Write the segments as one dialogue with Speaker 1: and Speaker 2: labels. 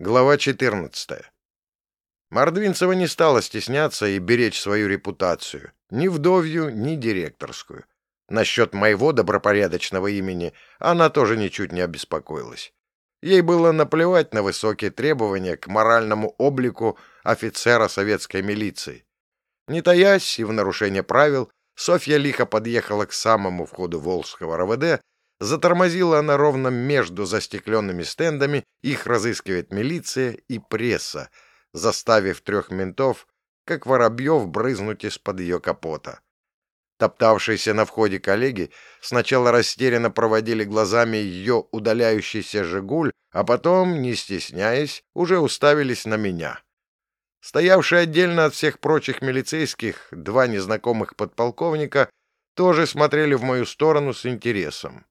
Speaker 1: Глава 14. Мордвинцева не стала стесняться и беречь свою репутацию, ни вдовью, ни директорскую. Насчет моего добропорядочного имени она тоже ничуть не обеспокоилась. Ей было наплевать на высокие требования к моральному облику офицера советской милиции. Не таясь и в нарушение правил, Софья лихо подъехала к самому входу Волжского РВД Затормозила она ровно между застекленными стендами, их разыскивает милиция и пресса, заставив трех ментов, как воробьев, брызнуть из-под ее капота. Топтавшиеся на входе коллеги сначала растерянно проводили глазами ее удаляющийся «Жигуль», а потом, не стесняясь, уже уставились на меня. Стоявшие отдельно от всех прочих милицейских два незнакомых подполковника тоже смотрели в мою сторону с интересом.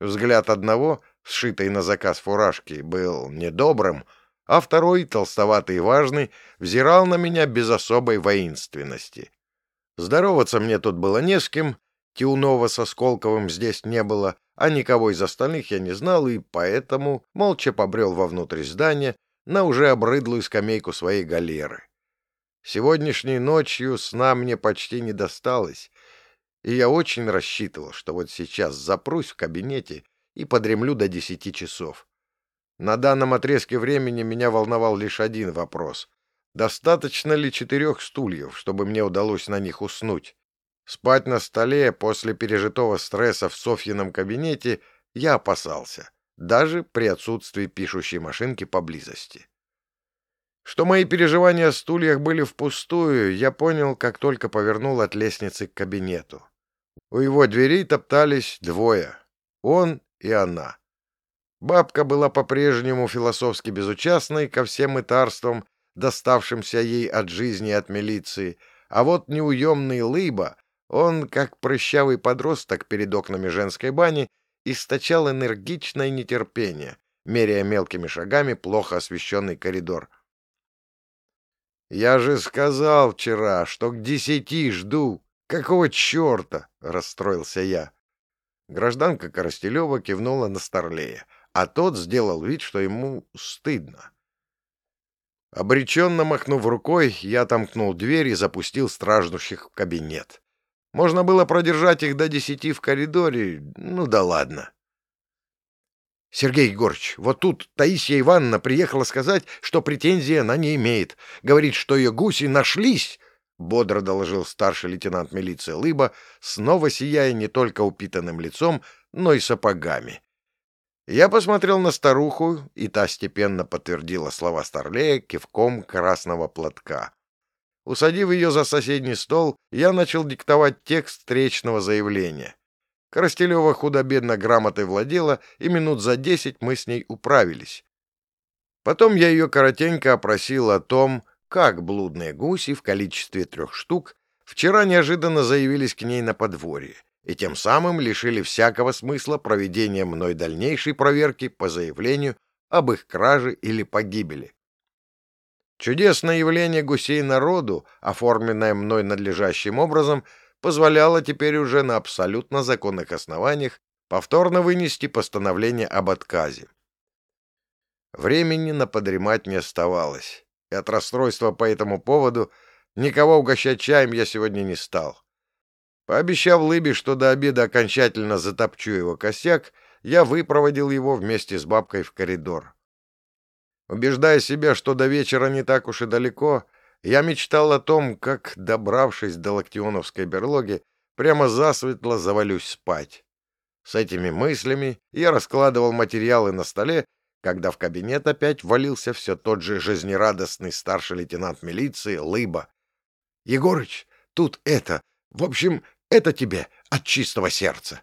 Speaker 1: Взгляд одного, сшитый на заказ фуражки, был недобрым, а второй, толстоватый и важный, взирал на меня без особой воинственности. Здороваться мне тут было не с кем, Тиунова со Сколковым здесь не было, а никого из остальных я не знал, и поэтому молча побрел вовнутрь здания на уже обрыдлую скамейку своей галеры. Сегодняшней ночью сна мне почти не досталось, и я очень рассчитывал, что вот сейчас запрусь в кабинете и подремлю до десяти часов. На данном отрезке времени меня волновал лишь один вопрос. Достаточно ли четырех стульев, чтобы мне удалось на них уснуть? Спать на столе после пережитого стресса в Софьином кабинете я опасался, даже при отсутствии пишущей машинки поблизости. Что мои переживания о стульях были впустую, я понял, как только повернул от лестницы к кабинету. У его дверей топтались двое — он и она. Бабка была по-прежнему философски безучастной ко всем мытарствам, доставшимся ей от жизни и от милиции, а вот неуемный Лыба, он, как прыщавый подросток перед окнами женской бани, источал энергичное нетерпение, меряя мелкими шагами плохо освещенный коридор. «Я же сказал вчера, что к десяти жду», «Какого черта?» — расстроился я. Гражданка Коростелева кивнула на Старлея, а тот сделал вид, что ему стыдно. Обреченно махнув рукой, я отомкнул дверь и запустил страждущих в кабинет. Можно было продержать их до десяти в коридоре, ну да ладно. Сергей Егорович, вот тут Таисия Ивановна приехала сказать, что претензии она не имеет. Говорит, что ее гуси нашлись, — бодро доложил старший лейтенант милиции Лыба, снова сияя не только упитанным лицом, но и сапогами. Я посмотрел на старуху, и та степенно подтвердила слова Старлея кивком красного платка. Усадив ее за соседний стол, я начал диктовать текст встречного заявления. Коростелева худо-бедно грамотой владела, и минут за десять мы с ней управились. Потом я ее коротенько опросил о том, как блудные гуси в количестве трех штук вчера неожиданно заявились к ней на подворье и тем самым лишили всякого смысла проведения мной дальнейшей проверки по заявлению об их краже или погибели. Чудесное явление гусей народу, оформленное мной надлежащим образом, позволяло теперь уже на абсолютно законных основаниях повторно вынести постановление об отказе. Времени на подремать не оставалось от расстройства по этому поводу никого угощать чаем я сегодня не стал. Пообещав Лыбе, что до обеда окончательно затопчу его косяк, я выпроводил его вместе с бабкой в коридор. Убеждая себя, что до вечера не так уж и далеко, я мечтал о том, как, добравшись до Локтионовской берлоги, прямо засветло завалюсь спать. С этими мыслями я раскладывал материалы на столе когда в кабинет опять валился все тот же жизнерадостный старший лейтенант милиции Лыба. — Егорыч, тут это... В общем, это тебе от чистого сердца.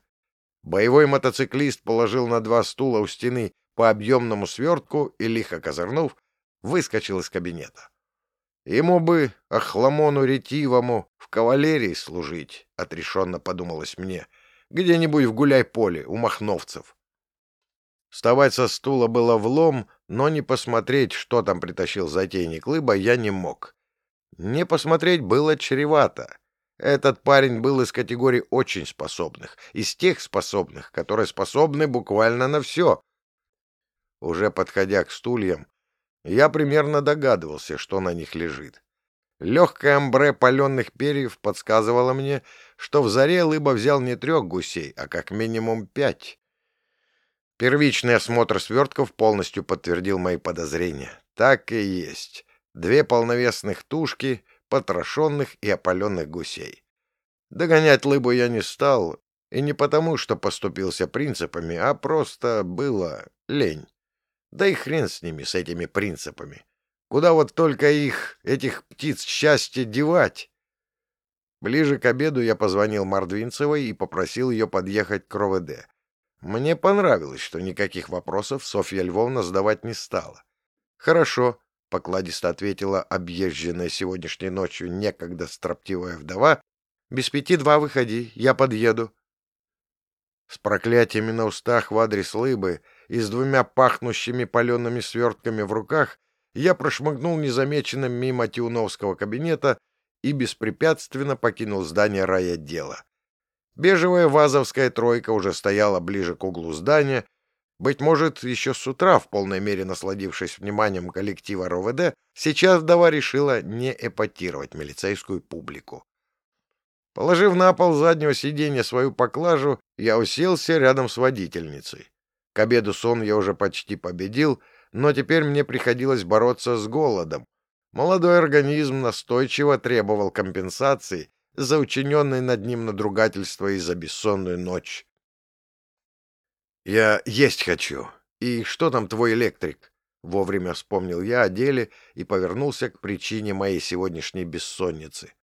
Speaker 1: Боевой мотоциклист положил на два стула у стены по объемному свертку и, лихо козырнув, выскочил из кабинета. Ему бы, охламону ретивому, в кавалерии служить, — отрешенно подумалось мне, — где-нибудь в гуляй-поле у махновцев. Вставать со стула было влом, но не посмотреть, что там притащил затейник Лыба, я не мог. Не посмотреть было чревато. Этот парень был из категории очень способных, из тех способных, которые способны буквально на все. Уже подходя к стульям, Я примерно догадывался, что на них лежит. Легкое амбре паленых перьев подсказывало мне, что в заре Лыба взял не трех гусей, а как минимум пять. Первичный осмотр свертков полностью подтвердил мои подозрения. Так и есть. Две полновесных тушки, потрошенных и опаленных гусей. Догонять Лыбу я не стал, и не потому, что поступился принципами, а просто было лень. Да и хрен с ними, с этими принципами. Куда вот только их, этих птиц счастья, девать? Ближе к обеду я позвонил Мордвинцевой и попросил ее подъехать к РОВД. Мне понравилось, что никаких вопросов Софья Львовна задавать не стала. «Хорошо», — покладисто ответила объезженная сегодняшней ночью некогда строптивая вдова. «Без пяти два выходи, я подъеду». С проклятиями на устах в адрес Лыбы и с двумя пахнущими палеными свертками в руках я прошмыгнул незамеченным мимо Тиуновского кабинета и беспрепятственно покинул здание райотдела. Бежевая вазовская тройка уже стояла ближе к углу здания. Быть может, еще с утра, в полной мере насладившись вниманием коллектива РОВД, сейчас вдова решила не эпатировать милицейскую публику. Положив на пол заднего сиденья свою поклажу, я уселся рядом с водительницей. К обеду сон я уже почти победил — но теперь мне приходилось бороться с голодом. Молодой организм настойчиво требовал компенсации за учиненное над ним надругательство и за бессонную ночь. «Я есть хочу. И что там твой электрик?» Вовремя вспомнил я о деле и повернулся к причине моей сегодняшней бессонницы.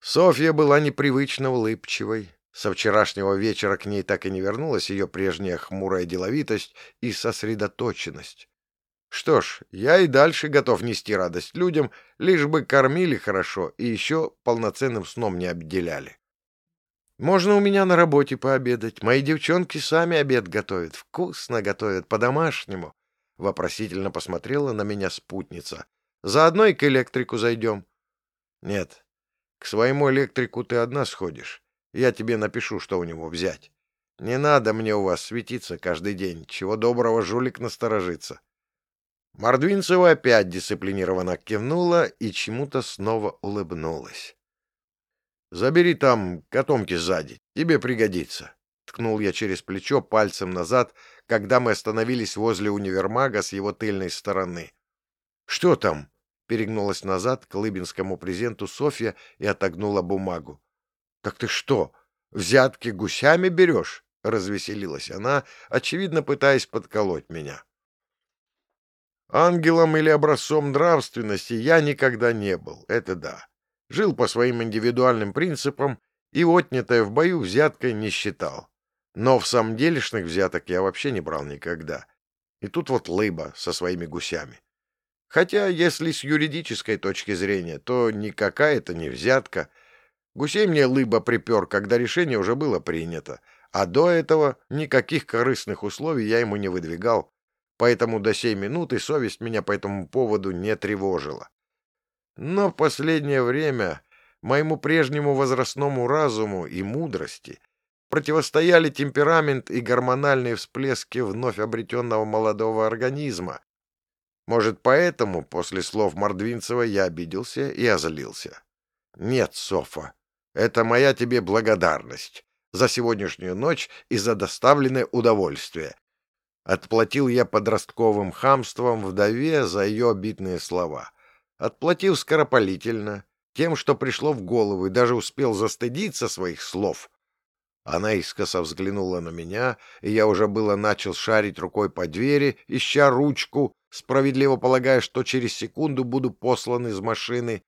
Speaker 1: Софья была непривычно улыбчивой. Со вчерашнего вечера к ней так и не вернулась ее прежняя хмурая деловитость и сосредоточенность. Что ж, я и дальше готов нести радость людям, лишь бы кормили хорошо и еще полноценным сном не обделяли. Можно у меня на работе пообедать. Мои девчонки сами обед готовят. Вкусно готовят, по-домашнему. Вопросительно посмотрела на меня спутница. Заодно и к электрику зайдем. Нет, к своему электрику ты одна сходишь. Я тебе напишу, что у него взять. Не надо мне у вас светиться каждый день. Чего доброго жулик насторожится. Мордвинцева опять дисциплинированно кивнула и чему-то снова улыбнулась. «Забери там котомки сзади, тебе пригодится», — ткнул я через плечо пальцем назад, когда мы остановились возле универмага с его тыльной стороны. «Что там?» — перегнулась назад к лыбинскому презенту Софья и отогнула бумагу. «Так ты что, взятки гусями берешь?» — развеселилась она, очевидно пытаясь подколоть меня. Ангелом или образцом нравственности я никогда не был, это да. Жил по своим индивидуальным принципам и отнятое в бою взяткой не считал. Но в самом делешных взяток я вообще не брал никогда. И тут вот лыба со своими гусями. Хотя, если с юридической точки зрения, то никакая это не взятка — Гусей мне лыба припер, когда решение уже было принято, а до этого никаких корыстных условий я ему не выдвигал, поэтому до сей минуты совесть меня по этому поводу не тревожила. Но в последнее время моему прежнему возрастному разуму и мудрости противостояли темперамент и гормональные всплески вновь обретенного молодого организма. Может, поэтому после слов Мордвинцева я обиделся и озлился. Нет, Софа, это моя тебе благодарность за сегодняшнюю ночь и за доставленное удовольствие. Отплатил я подростковым хамством вдове за ее обидные слова. Отплатил скоропалительно, тем, что пришло в голову, и даже успел застыдиться своих слов. Она искоса взглянула на меня, и я уже было начал шарить рукой по двери, ища ручку, справедливо полагая, что через секунду буду послан из машины,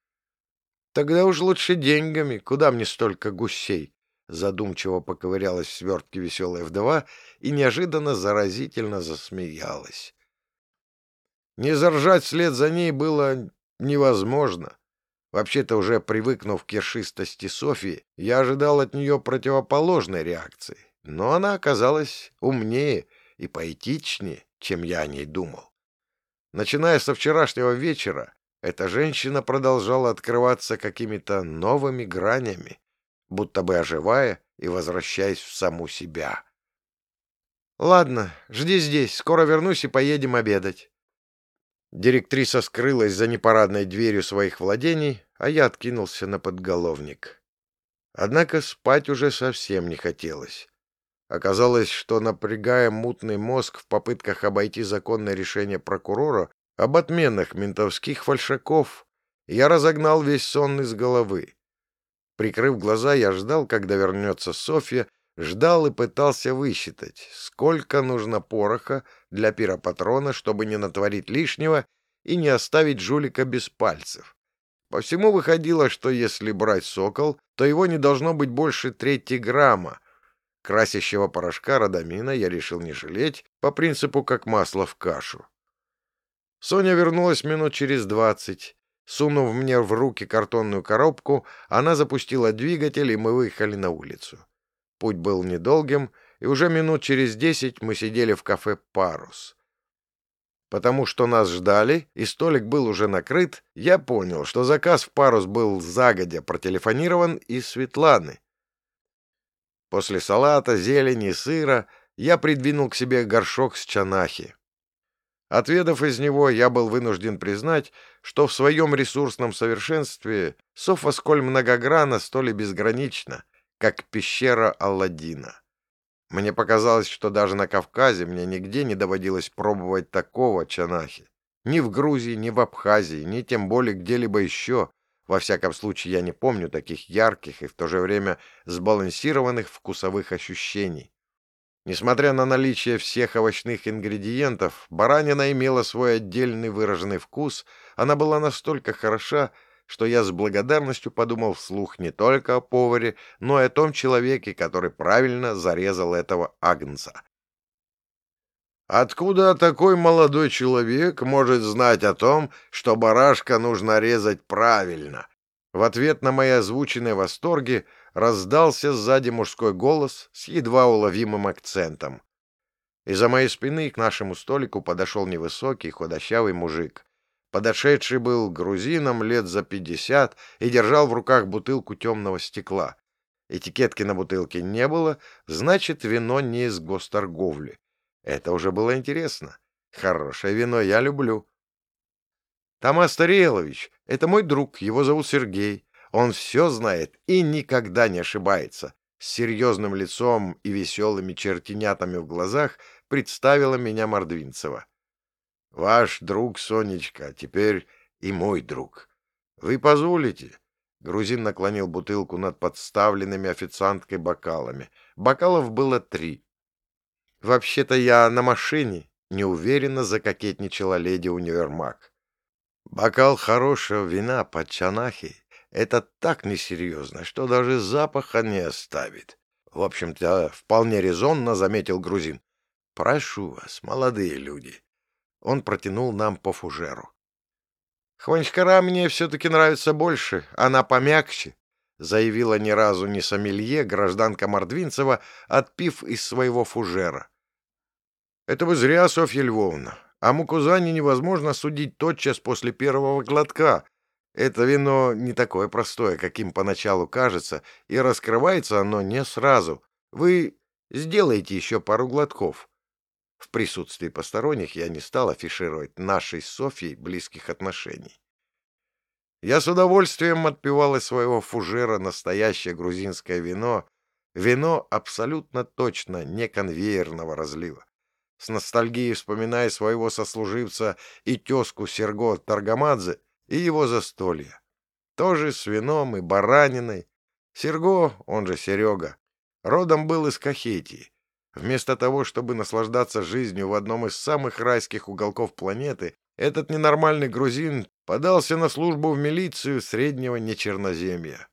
Speaker 1: Тогда уж лучше деньгами. Куда мне столько гусей? Задумчиво поковырялась в свертке веселая вдова и неожиданно заразительно засмеялась. Не заржать вслед за ней было невозможно. Вообще-то, уже привыкнув к ершистости Софии, я ожидал от нее противоположной реакции. Но она оказалась умнее и поэтичнее, чем я о ней думал. Начиная со вчерашнего вечера, эта женщина продолжала открываться какими-то новыми гранями, будто бы оживая и возвращаясь в саму себя. «Ладно, жди здесь, скоро вернусь и поедем обедать». Директриса скрылась за непарадной дверью своих владений, а я откинулся на подголовник. Однако спать уже совсем не хотелось. Оказалось, что, напрягая мутный мозг в попытках обойти законное решение прокурора об отменах ментовских фальшаков, я разогнал весь сон из головы. Прикрыв глаза, я ждал, когда вернется Софья, ждал и пытался высчитать, сколько нужно пороха для пиропатрона, чтобы не натворить лишнего и не оставить жулика без пальцев. По всему выходило, что если брать сокол, то его не должно быть больше трети грамма, Красящего порошка радамина я решил не жалеть, по принципу как масло в кашу. Соня вернулась минут через двадцать. Сунув мне в руки картонную коробку, она запустила двигатель, и мы выехали на улицу. Путь был недолгим, и уже минут через десять мы сидели в кафе «Парус». Потому что нас ждали, и столик был уже накрыт, я понял, что заказ в «Парус» был загодя протелефонирован из Светланы, После салата, зелени и сыра я придвинул к себе горшок с чанахи. Отведав из него, я был вынужден признать, что в своем ресурсном совершенстве Софа сколь многогранна, столь и безгранична, как пещера Алладина. Мне показалось, что даже на Кавказе мне нигде не доводилось пробовать такого чанахи. Ни в Грузии, ни в Абхазии, ни тем более где-либо еще, во всяком случае, я не помню таких ярких и в то же время сбалансированных вкусовых ощущений. Несмотря на наличие всех овощных ингредиентов, баранина имела свой отдельный выраженный вкус, она была настолько хороша, что я с благодарностью подумал вслух не только о поваре, но и о том человеке, который правильно зарезал этого агнца. Откуда такой молодой человек может знать о том, что барашка нужно резать правильно? В ответ на мои озвученные восторги раздался сзади мужской голос с едва уловимым акцентом. Из-за моей спины к нашему столику подошел невысокий худощавый мужик. Подошедший был грузином лет за пятьдесят и держал в руках бутылку темного стекла. Этикетки на бутылке не было, значит, вино не из госторговли. Это уже было интересно. Хорошее вино я люблю. Тамас Тарелович, это мой друг, его зовут Сергей. Он все знает и никогда не ошибается. С серьезным лицом и веселыми чертенятами в глазах представила меня Мордвинцева. Ваш друг, Сонечка, теперь и мой друг. Вы позволите? Грузин наклонил бутылку над подставленными официанткой бокалами. Бокалов было три. «Вообще-то я на машине», — неуверенно закокетничала леди Универмаг. «Бокал хорошего вина под чанахи — это так несерьезно, что даже запаха не оставит. В общем-то, вполне резонно заметил грузин. Прошу вас, молодые люди». Он протянул нам по фужеру. «Хванчкара мне все-таки нравится больше, она помягче», — заявила ни разу не сомелье гражданка Мордвинцева, отпив из своего фужера. Это вы зря, Софья Львовна. А мукузани невозможно судить тотчас после первого глотка. Это вино не такое простое, каким поначалу кажется, и раскрывается оно не сразу. Вы сделаете еще пару глотков. В присутствии посторонних я не стал афишировать нашей с Софьей близких отношений. Я с удовольствием отпивал из своего фужера настоящее грузинское вино, вино абсолютно точно не конвейерного разлива с ностальгией вспоминая своего сослуживца и тезку Серго Таргамадзе и его застолье. Тоже с вином и бараниной. Серго, он же Серега, родом был из Кахетии. Вместо того, чтобы наслаждаться жизнью в одном из самых райских уголков планеты, этот ненормальный грузин подался на службу в милицию среднего нечерноземья,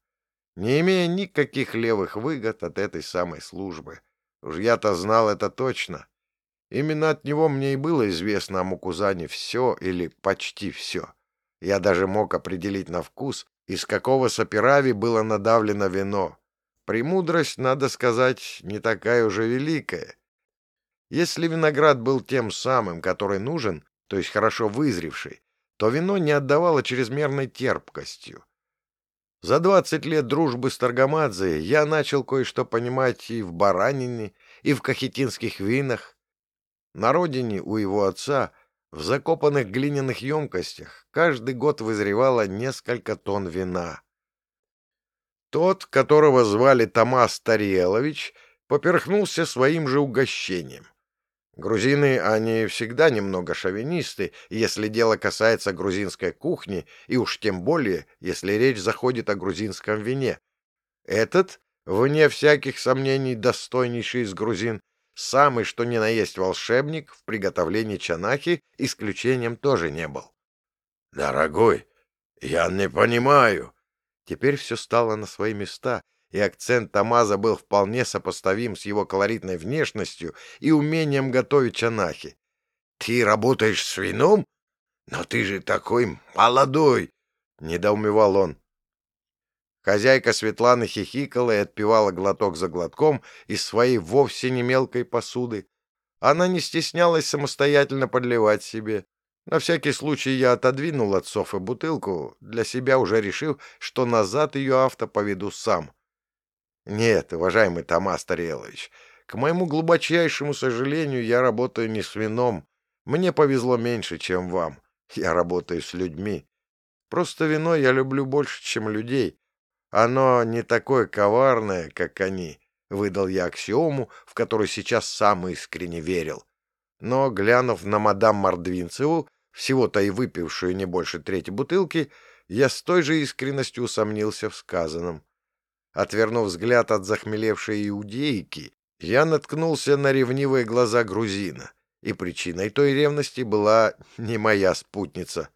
Speaker 1: не имея никаких левых выгод от этой самой службы. Уж я-то знал это точно. Именно от него мне и было известно о Мукузане все или почти все. Я даже мог определить на вкус, из какого сапирави было надавлено вино. Премудрость, надо сказать, не такая уже великая. Если виноград был тем самым, который нужен, то есть хорошо вызревший, то вино не отдавало чрезмерной терпкостью. За двадцать лет дружбы с Таргамадзе я начал кое-что понимать и в баранине, и в кахетинских винах, на родине у его отца В закопанных глиняных емкостях каждый год вызревало несколько тонн вина. Тот, которого звали Томас Тариелович, поперхнулся своим же угощением. Грузины, они всегда немного шовинисты, если дело касается грузинской кухни, и уж тем более, если речь заходит о грузинском вине. Этот, вне всяких сомнений, достойнейший из грузин, самый что ни на есть волшебник в приготовлении чанахи исключением тоже не был. «Дорогой, я не понимаю». Теперь все стало на свои места, и акцент Тамаза был вполне сопоставим с его колоритной внешностью и умением готовить чанахи. «Ты работаешь с вином? Но ты же такой молодой!» — недоумевал он. Хозяйка Светланы хихикала и отпивала глоток за глотком из своей вовсе не мелкой посуды. Она не стеснялась самостоятельно подливать себе. На всякий случай я отодвинул от Софы бутылку, для себя уже решив, что назад ее авто поведу сам — нет, уважаемый Томас Тарелович, к моему глубочайшему сожалению, я работаю не с вином. Мне повезло меньше, чем вам. Я работаю с людьми. Просто вино я люблю больше, чем людей. Оно не такое коварное, как они, — выдал я аксиому, в которую сейчас сам искренне верил. Но, глянув на мадам Мордвинцеву, всего-то и выпившую не больше трети бутылки, я с той же искренностью усомнился в сказанном. Отвернув взгляд от захмелевшей иудейки, я наткнулся на ревнивые глаза грузина, и причиной той ревности была не моя спутница.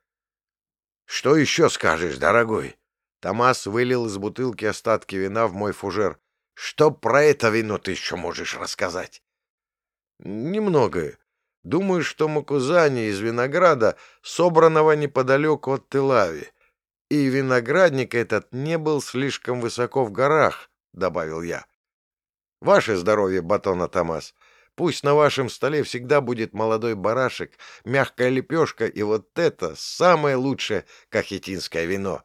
Speaker 1: — Что еще скажешь, дорогой? Томас вылил из бутылки остатки вина в мой фужер. — Что про это вино ты еще можешь рассказать? — Немного. Думаю, что макузани из винограда, собранного неподалеку от Телави. И виноградник этот не был слишком высоко в горах, — добавил я. — Ваше здоровье, Батона Томас. Пусть на вашем столе всегда будет молодой барашек, мягкая лепешка и вот это самое лучшее кахетинское вино.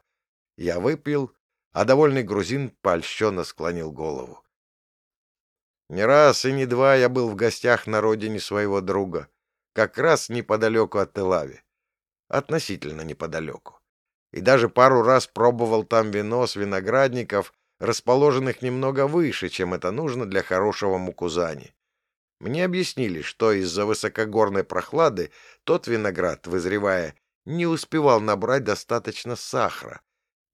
Speaker 1: Я выпил, а довольный грузин польщенно склонил голову. Не раз и не два я был в гостях на родине своего друга, как раз неподалеку от Телави. Относительно неподалеку и даже пару раз пробовал там вино с виноградников, расположенных немного выше, чем это нужно для хорошего мукузани. Мне объяснили, что из-за высокогорной прохлады тот виноград, вызревая, не успевал набрать достаточно сахара,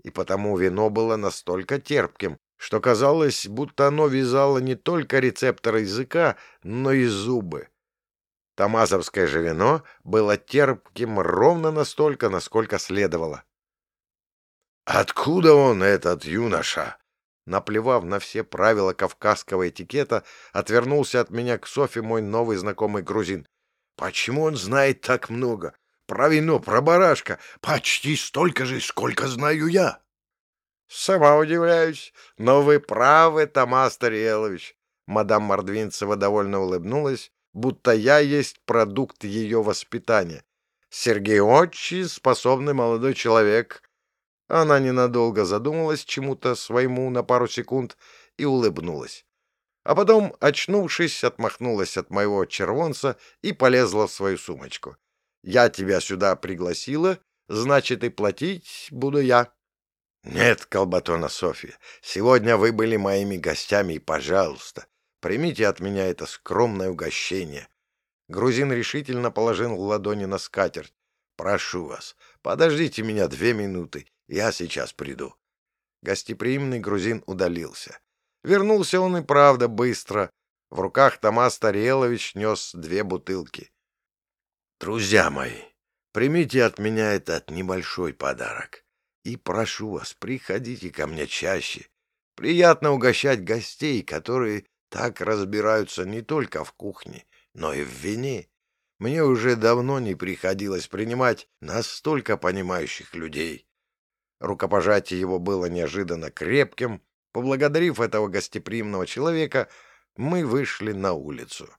Speaker 1: и потому вино было настолько терпким, что казалось, будто оно вязало не только рецепторы языка, но и зубы. Томазовское же вино было терпким ровно настолько, насколько следовало. «Откуда он, этот юноша?» Наплевав на все правила кавказского этикета, отвернулся от меня к Софе мой новый знакомый грузин. «Почему он знает так много? Про вино, про барашка. Почти столько же, сколько знаю я». «Сама удивляюсь, но вы правы, Томас Тарелович». Мадам Мордвинцева довольно улыбнулась, будто я есть продукт ее воспитания. Сергей очень способный молодой человек, она ненадолго задумалась чему-то своему на пару секунд и улыбнулась. А потом, очнувшись, отмахнулась от моего червонца и полезла в свою сумочку. «Я тебя сюда пригласила, значит, и платить буду я». «Нет, Колбатона Софья, сегодня вы были моими гостями, и, пожалуйста, примите от меня это скромное угощение». Грузин решительно положил ладони на скатерть. «Прошу вас, подождите меня две минуты, я сейчас приду. Гостеприимный грузин удалился. Вернулся он и правда быстро. В руках Томас Тарелович нес две бутылки. «Друзья мои, примите от меня этот небольшой подарок. И прошу вас, приходите ко мне чаще. Приятно угощать гостей, которые так разбираются не только в кухне, но и в вине. Мне уже давно не приходилось принимать настолько понимающих людей. Рукопожатие его было неожиданно крепким. Поблагодарив этого гостеприимного человека, мы вышли на улицу.